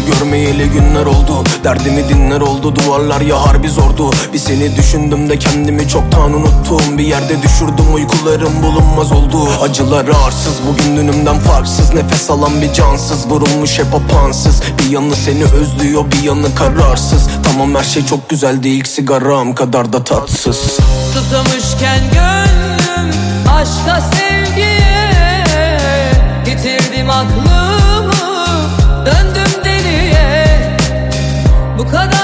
görmeyeli günler oldu. Derdimi dinler oldu duvarlar ya harbi zordu. Bir seni düşündüm de kendimi çoktan unuttum. Bir yerde düşürdüm uykularım bulunmaz oldu. Acılar arsız bugün dünümden farksız. Nefes alan bir cansız vurulmuş hep apansız Bir yanı seni özlüyor bir yanı kararsız. Tamam her şey çok güzeldi ilk sigaram kadar da tatsız. Susamışken gönlüm aşka sevgiye Bu kadar haksızlık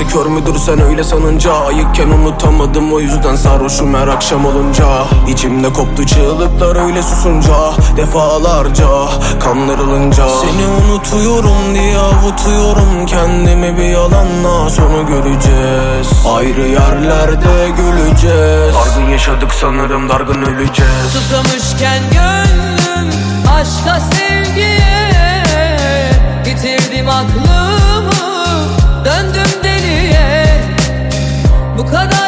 Yumansa kör müdür sen öyle sanınca? Ayıkken unutamadım o yüzden sarhoşum her akşam olunca. İçimde koptu çığlıklar öyle susunca Defalarca kandırılınca Seni unutuyorum diye avutuyorum Kendimi bir yalanla sonu göreceğiz. Ayrı yerlerde güleceğiz. Dargın yaşadık sanırım dargın öleceğiz. Susamışken gönlüm aşka sevgiye Yitirdim aklımı döndüm Bu kadar